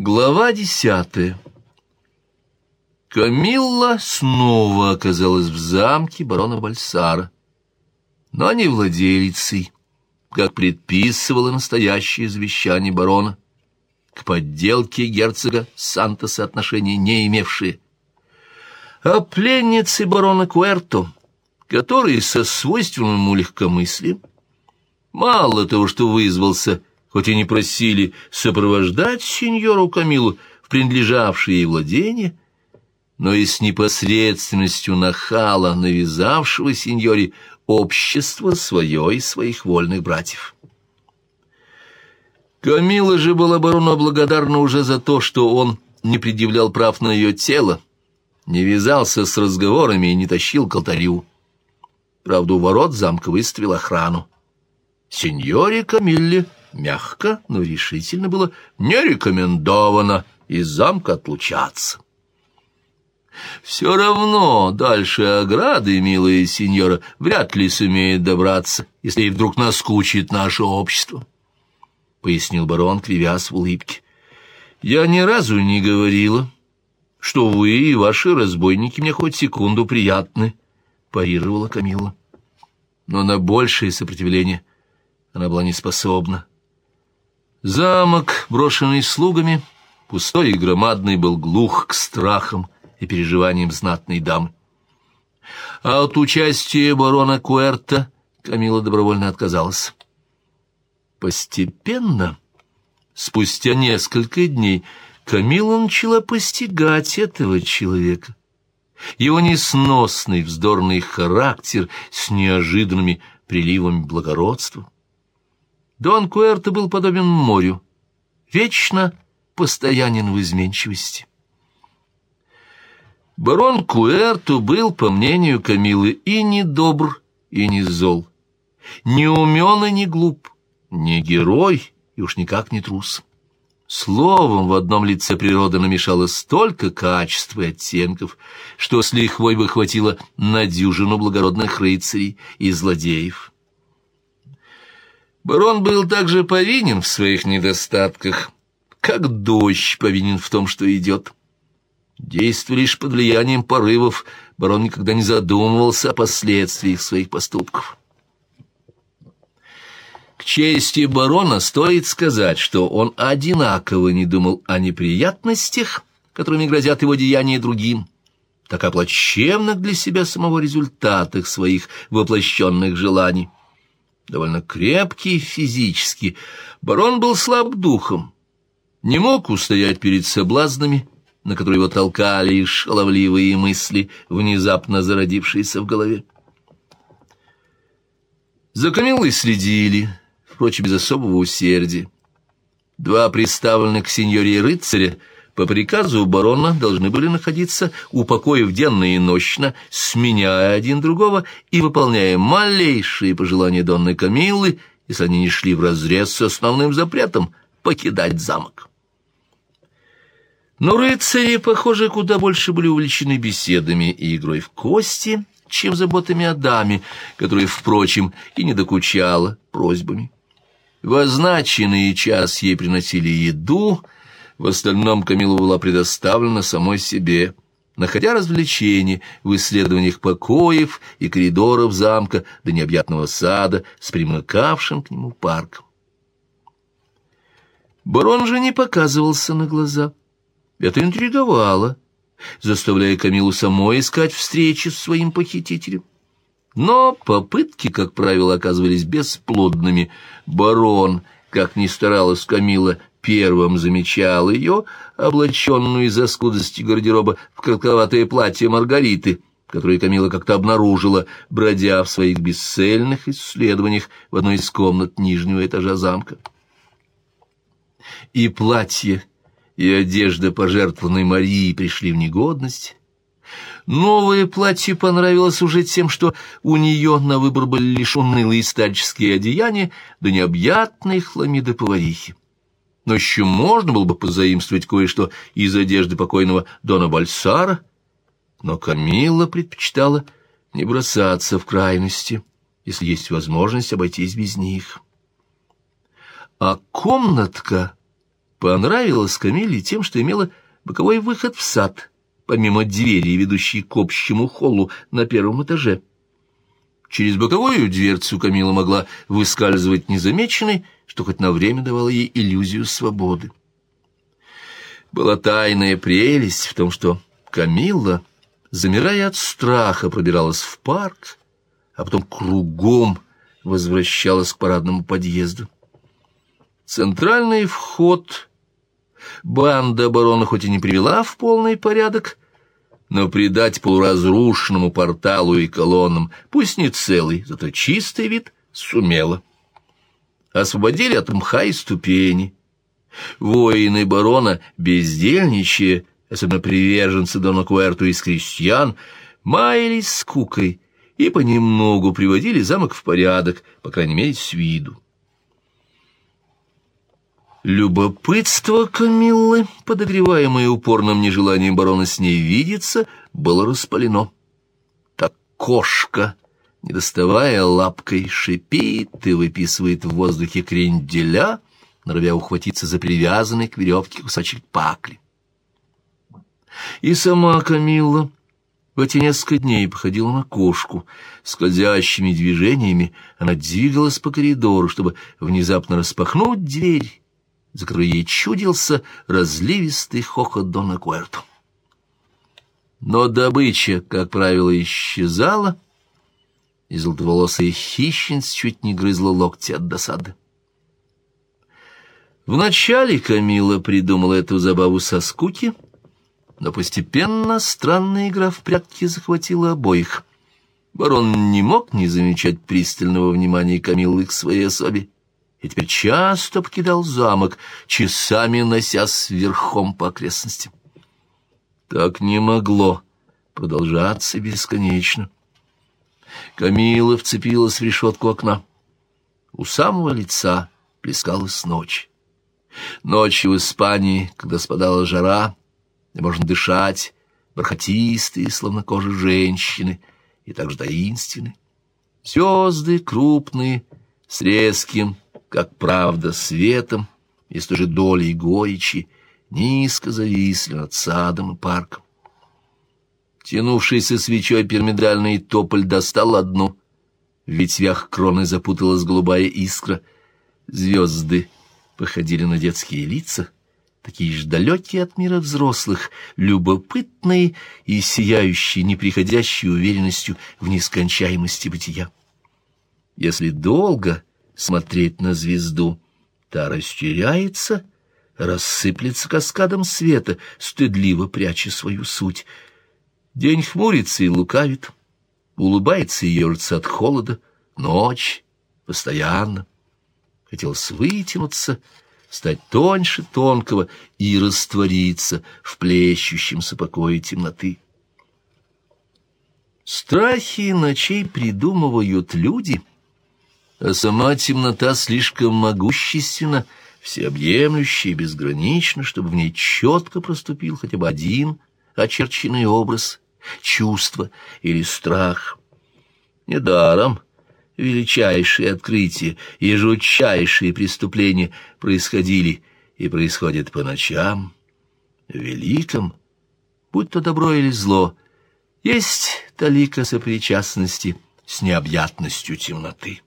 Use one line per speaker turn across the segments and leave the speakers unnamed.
Глава десятая. Камилла снова оказалась в замке барона Бальсара, но не владелицей, как предписывало настоящее завещание барона, к подделке герцога Сантоса отношения не имевшие, а пленницей барона Куэрто, который со свойственным ему легкомыслием, мало того, что вызвался хоть и не просили сопровождать сеньору Камилу в принадлежавшие ей владения, но и с непосредственностью нахала, навязавшего сеньоре общество свое и своих вольных братьев. Камила же была барону благодарна уже за то, что он не предъявлял прав на ее тело, не вязался с разговорами и не тащил к алтарю. Правда, у ворот замка выставил охрану. Сеньоре Камилле мягко, но решительно было не рекомендовано из замка отлучаться. Все равно дальше ограды, милая сеньора, вряд ли сумеет добраться, если ей вдруг наскучит наше общество, — пояснил барон, кривясь в улыбке. Я ни разу не говорила, что вы и ваши разбойники мне хоть секунду приятны, — парировала Камила. Но на большее сопротивление она была не способна. Замок, брошенный слугами, пустой и громадный, был глух к страхам и переживаниям знатной дамы. А от участия барона Куэрта Камила добровольно отказалась. Постепенно, спустя несколько дней, Камила начала постигать этого человека. Его несносный вздорный характер с неожиданными приливами благородства — Дон Куэрто был подобен морю, вечно постоянен в изменчивости. Барон Куэрто был, по мнению Камилы, и не добр, и не зол, не умен и не глуп, не герой и уж никак не трус. Словом, в одном лице природа намешала столько качеств и оттенков, что с лихвой бы хватило на дюжину благородных рыцарей и злодеев. Барон был также повинен в своих недостатках, как дождь повинен в том, что идет. Действуя лишь под влиянием порывов, барон никогда не задумывался о последствиях своих поступков. К чести барона стоит сказать, что он одинаково не думал о неприятностях, которыми грозят его деяния другим, так о плачевных для себя самого результатах своих воплощенных желаний довольно крепкий физически, барон был слаб духом, не мог устоять перед соблазнами, на которые его толкали шаловливые мысли, внезапно зародившиеся в голове. За Камилой следили, впрочем, без особого усердия. Два представленных к сеньоре рыцаря по приказу барона должны были находиться у покоев денно и нощно, сменяя один другого и выполняя малейшие пожелания Донны Камиллы, если они не шли вразрез с основным запретом покидать замок. Но рыцари, похоже, куда больше были увлечены беседами и игрой в кости, чем заботами о даме, которая, впрочем, и не докучала просьбами. В означенный час ей приносили еду — в остальном Камила была предоставлена самой себе, находя развлечения в исследованиях покоев и коридоров замка до необъятного сада с примыкавшим к нему парком. Барон же не показывался на глаза. Это интриговало, заставляя Камилу самой искать встречи с своим похитителем. Но попытки, как правило, оказывались бесплодными. Барон, как ни старалась Камила, первым замечал ее, облаченную из-за скудости гардероба в кротковатое платье Маргариты, которое Камила как-то обнаружила, бродя в своих бесцельных исследованиях в одной из комнат нижнего этажа замка. И платье, и одежда пожертвованной Марии пришли в негодность. Новое платье понравилось уже тем, что у нее на выбор были лишь унылые старческие одеяния да необъятные хламиды поварихи но еще можно было бы позаимствовать кое-что из одежды покойного Дона Бальсара, но Камилла предпочитала не бросаться в крайности, если есть возможность обойтись без них. А комнатка понравилась Камиле тем, что имела боковой выход в сад, помимо двери, ведущей к общему холлу на первом этаже. Через боковую дверцу Камила могла выскальзывать незамеченной, что хоть на время давало ей иллюзию свободы. Была тайная прелесть в том, что Камилла, замирая от страха, пробиралась в парк, а потом кругом возвращалась к парадному подъезду. Центральный вход банда обороны хоть и не привела в полный порядок, но придать полуразрушенному порталу и колоннам, пусть не целый, зато чистый вид, сумела. Освободили от мха и ступени. Воины барона, бездельничая, особенно приверженцы Дона Куэрту из крестьян, маялись скукой и понемногу приводили замок в порядок, по крайней мере, с виду. Любопытство Камиллы, подогреваемое упорным нежеланием барона с ней видеться, было распалено. Так кошка, не доставая лапкой, шипит и выписывает в воздухе кренделя, норовя ухватиться за привязанный к веревке кусочек пакли. И сама Камилла в эти несколько дней походила на кошку. Скользящими движениями она двигалась по коридору, чтобы внезапно распахнуть дверь за которой ей чудился разливистый хохот Дона Куэрто. Но добыча, как правило, исчезала, и золотоволосая хищница чуть не грызла локти от досады. Вначале Камила придумала эту забаву со скуки, но постепенно странная игра в прятки захватила обоих. Барон не мог не замечать пристального внимания Камилы к своей особе и теперь часто покидал замок, часами носясь верхом по окрестностям. Так не могло продолжаться бесконечно. Камила вцепилась в решетку окна. У самого лица плескалась ночь. Ночью в Испании, когда спадала жара, можно дышать, бархатистые, словно кожа женщины, и также таинственные. Звезды крупные, с резким как правда, светом и с той же долей горечи, низко зависли над садом и парком. Тянувшийся свечой пирамидальный тополь достал одну. В ветвях кроны запуталась голубая искра. Звезды походили на детские лица, такие же далекие от мира взрослых, любопытные и сияющие неприходящей уверенностью в нескончаемости бытия. Если долго смотреть на звезду. Та растеряется, рассыплется каскадом света, стыдливо пряча свою суть. День хмурится и лукавит, улыбается и ежится от холода, ночь постоянно. Хотелось вытянуться, стать тоньше тонкого и раствориться в плещущемся покое темноты. Страхи ночей придумывают люди — а сама темнота слишком могущественна, всеобъемлющая и безгранична, чтобы в ней четко проступил хотя бы один очерченный образ, чувство или страх. Недаром величайшие открытия и жутчайшие преступления происходили и происходят по ночам. Великом, будь то добро или зло, есть талика сопричастности с необъятностью темноты.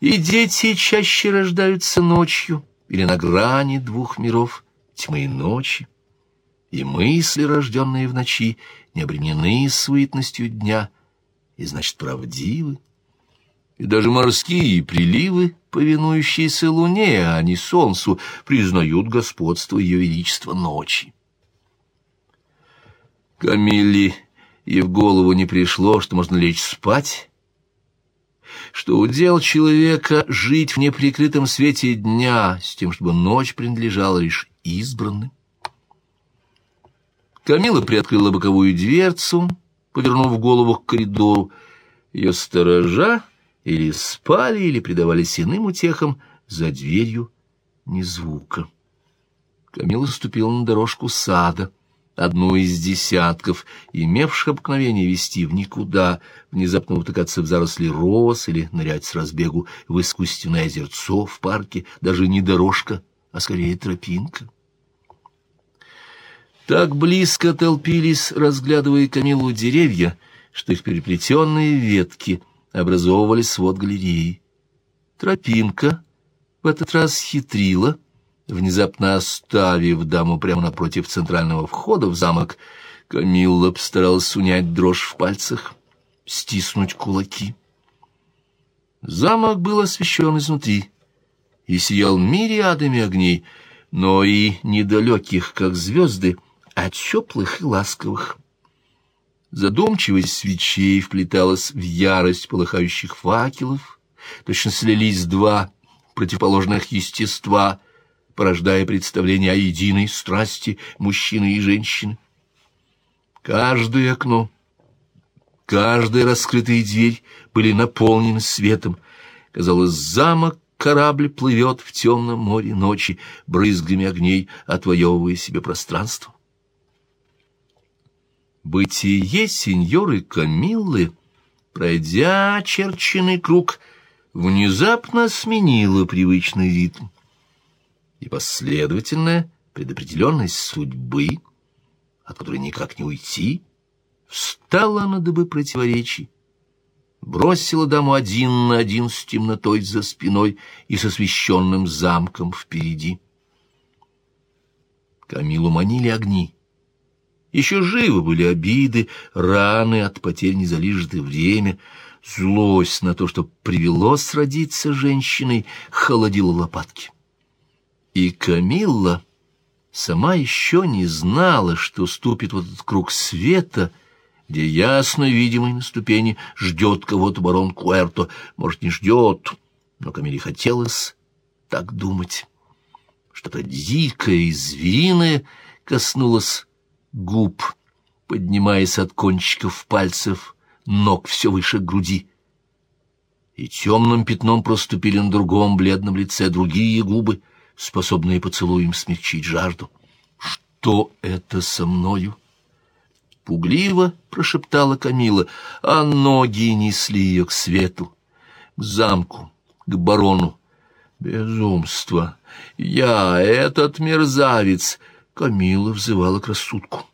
И дети чаще рождаются ночью или на грани двух миров, тьмы и ночи. И мысли, рожденные в ночи, не обременены суетностью дня, и, значит, правдивы. И даже морские приливы, повинующиеся луне, а не солнцу, признают господство ее величества ночи. Камилле и в голову не пришло, что можно лечь спать, что удел человека жить в неприкрытом свете дня, с тем, чтобы ночь принадлежала лишь избранным. Камила приоткрыла боковую дверцу, повернув голову к коридору. Ее сторожа или спали, или предавались иным утехам, за дверью ни звука. Камила ступила на дорожку сада. Одну из десятков, имевших обыкновение вести в никуда, внезапно утыкаться в заросли роз или нырять с разбегу в искусственное озерцо в парке, даже не дорожка, а скорее тропинка. Так близко толпились, разглядывая Камилу деревья, что их переплетенные ветки образовывали свод галереи. Тропинка в этот раз хитрила, внезапно оставив даму прямо напротив центрального входа в замок, Камилла постаралась унять дрожь в пальцах, стиснуть кулаки. Замок был освещен изнутри и сиял мириадами огней, но и недалеких, как звезды, а теплых и ласковых. Задумчивость свечей вплеталась в ярость полыхающих факелов, точно слились два противоположных естества, порождая представление о единой страсти мужчины и женщины. Каждое окно, каждая раскрытая дверь были наполнены светом. Казалось, замок корабль плывет в темном море ночи, брызгами огней отвоевывая себе пространство. Бытие сеньоры Камиллы, пройдя очерченный круг, внезапно сменило привычный ритм. И последовательная предопределенность судьбы, от которой никак не уйти, встала на дыбы противоречий, бросила даму один на один с темнотой за спиной и с освещенным замком впереди. Камилу манили огни — еще живы были обиды, раны от потерь незалижетое время, злость на то, что привело сродиться женщиной, холодила лопатки. И Камилла сама еще не знала, что ступит в этот круг света, где ясно видимый на ступени ждет кого-то барон Куэрто. Может, не ждет, но Камиле хотелось так думать. Что-то дикое и звериное коснулось губ, поднимаясь от кончиков пальцев, ног все выше груди. И темным пятном проступили на другом бледном лице другие губы, способные поцелуем смягчить жажду. «Что это со мною?» Пугливо прошептала Камила, а ноги несли ее к свету, к замку, к барону. «Безумство! Я, этот мерзавец!» Камила взывала к рассудку.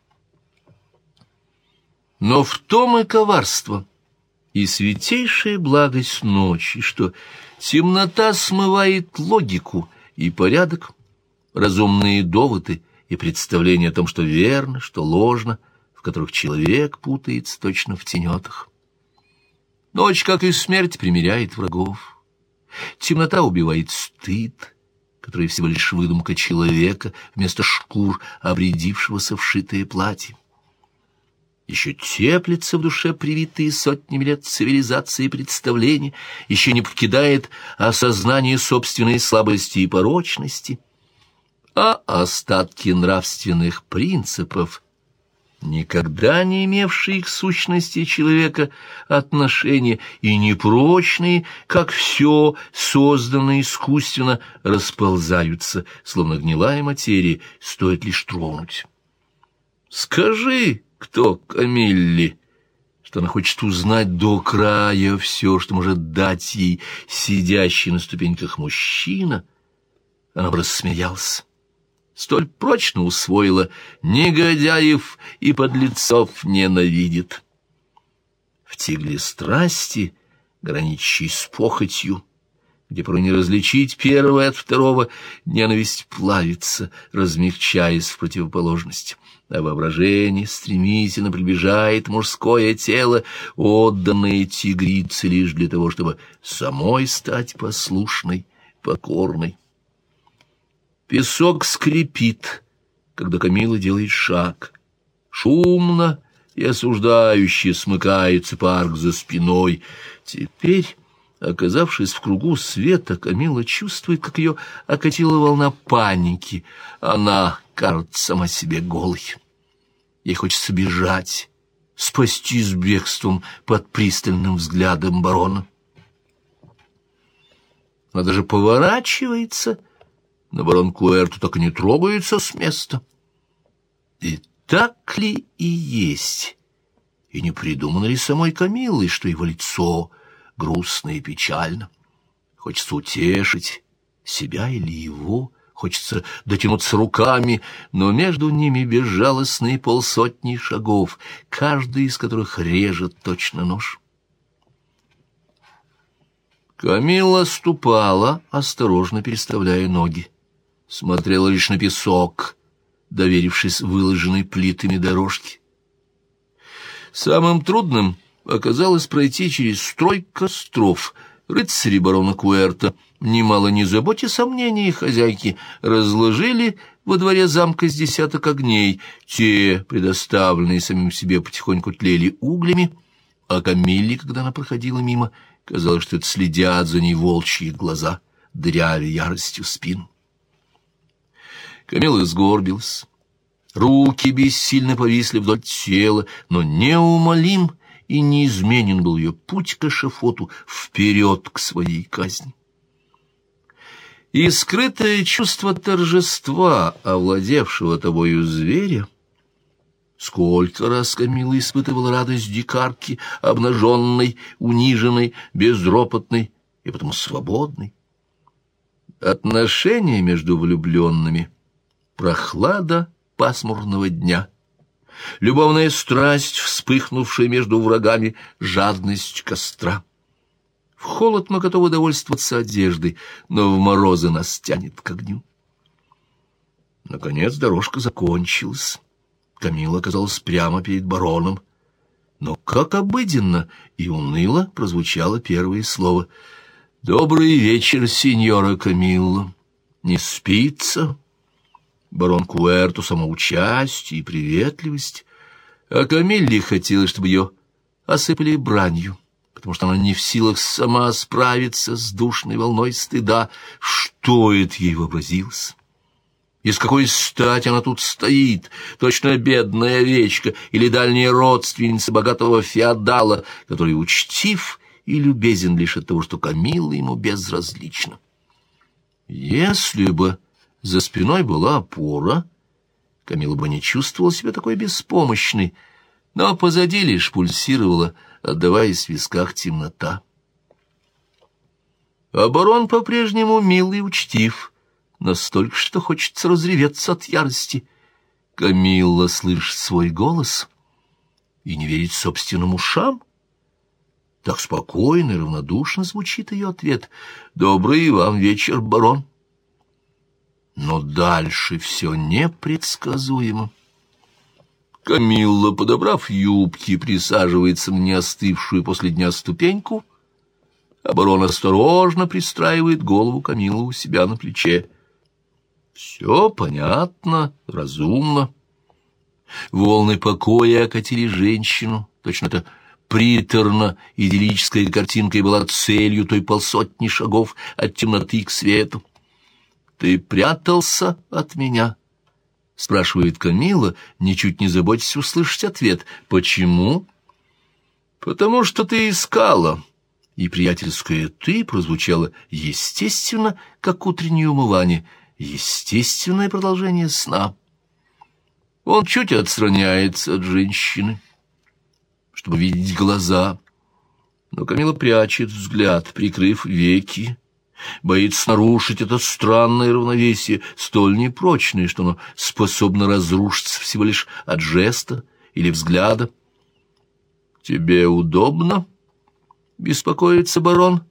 Но в том и коварство, и святейшая благость ночи, что темнота смывает логику и порядок, разумные доводы и представления о том, что верно, что ложно, в которых человек путается точно в тенетах. Ночь, как и смерть, примиряет врагов. Темнота убивает стыд, который всего лишь выдумка человека вместо шкур, обрядившегося в шитое платье. Еще теплится в душе привитые сотнями лет цивилизации представления, еще не покидает осознание собственной слабости и порочности, а остатки нравственных принципов никогда не имевшие к сущности человека отношения и непрочные, как все созданное искусственно, расползаются, словно гнилая материя, стоит лишь тронуть. Скажи, кто Камилли, что она хочет узнать до края все, что может дать ей сидящий на ступеньках мужчина, она бы рассмеялась. Столь прочно усвоила, негодяев и подлецов ненавидит. В тигле страсти, граничащей с похотью, где порой не различить первое от второго, ненависть плавится, размягчаясь в противоположность, а воображение стремительно приближает мужское тело, отданное тигрице лишь для того, чтобы самой стать послушной, покорной. Песок скрипит, когда Камила делает шаг. Шумно и осуждающе смыкается парк за спиной. Теперь, оказавшись в кругу света, Камила чувствует, как ее окатила волна паники. Она кажется сама себе голой. Ей хочется бежать, спастись бегством под пристальным взглядом барона. Она даже поворачивается — но барон Куэрту так и не трогается с места. И так ли и есть? И не придумано ли самой Камиллой, что его лицо грустно и печально? Хочется утешить себя или его, хочется дотянуться руками, но между ними безжалостные полсотни шагов, каждый из которых режет точно нож. Камилла ступала, осторожно переставляя ноги. Смотрела лишь на песок, доверившись выложенной плитами дорожке. Самым трудным оказалось пройти через строй костров. Рыцари барона Куэрта, немало не заботя сомнений хозяйки, разложили во дворе замка с десяток огней. Те, предоставленные самим себе, потихоньку тлели углями, а Камилле, когда она проходила мимо, казалось, что это следят за ней волчьи глаза, дряли яростью спину. Камила сгорбилась. Руки бессильно повисли вдоль тела, но неумолим и неизменен был ее путь к эшафоту вперед к своей казни. И скрытое чувство торжества, овладевшего тобою зверя, Сколько раз Камила испытывала радость дикарки, обнаженной, униженной, безропотной и потом свободной. Отношения между влюбленными, прохлада пасмурного дня, любовная страсть, вспыхнувшая между врагами, жадность костра. В холод мы готовы довольствоваться одеждой, но в морозы нас тянет к огню. Наконец дорожка закончилась. Камила оказалась прямо перед бароном. Но как обыденно и уныло прозвучало первое слово. «Добрый вечер, сеньора Камилла. Не спится?» Барон Куэрту самоучастие и приветливость, а Камилле хотелось, чтобы ее осыпали бранью, потому что она не в силах сама справиться с душной волной стыда. Что это ей вообразилось? Из какой стати она тут стоит, точно бедная овечка или дальняя родственница богатого феодала, который учтив и любезен лишь от того, что Камилла ему безразлична. Если бы за спиной была опора, Камила бы не чувствовала себя такой беспомощной, но позади лишь пульсировала, отдаваясь в висках темнота. Оборон по-прежнему милый и учтив — настолько, что хочется разреветься от ярости. Камилла слышит свой голос и не верит собственным ушам. Так спокойно и равнодушно звучит ее ответ. «Добрый вам вечер, барон». Но дальше все непредсказуемо. Камилла, подобрав юбки, присаживается в неостывшую после дня ступеньку, барон осторожно пристраивает голову Камиллы у себя на плече. Все понятно, разумно. Волны покоя окатили женщину, точно это приторно-идиллическая картинка и была целью той полсотни шагов от темноты к свету. «Ты прятался от меня?» — спрашивает Камила, ничуть не заботясь услышать ответ. «Почему?» «Потому что ты искала». И приятельское «ты» прозвучало естественно, как утреннее умывание — естественное продолжение сна. Он чуть отстраняется от женщины, чтобы видеть глаза, но Камила прячет взгляд, прикрыв веки, боится нарушить это странное равновесие, столь непрочное, что оно способно разрушиться всего лишь от жеста или взгляда. «Тебе удобно?» — беспокоится барон.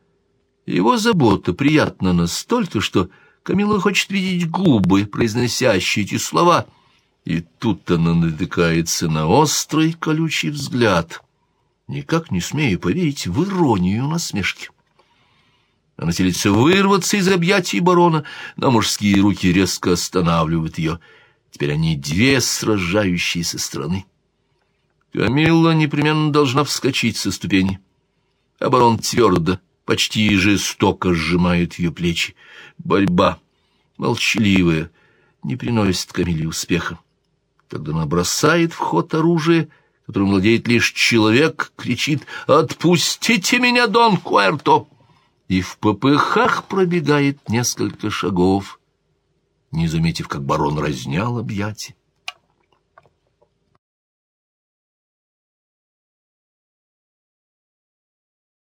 Его забота приятна настолько, что Камила хочет видеть губы, произносящие эти слова, и тут она натыкается на острый колючий взгляд, никак не смея поверить в иронию насмешки. Она селится вырваться из объятий барона, но мужские руки резко останавливают ее. Теперь они две сражающиеся страны. Камилла непременно должна вскочить со ступени. А барон твердо, почти жестоко сжимает ее плечи. Борьба, молчаливая, не приносит Камиле успеха. Тогда она бросает в ход оружие, которым владеет лишь человек, кричит «Отпустите меня, Дон Куэрто!» И в попыхах пробегает несколько шагов, не заметив, как барон разнял объятия.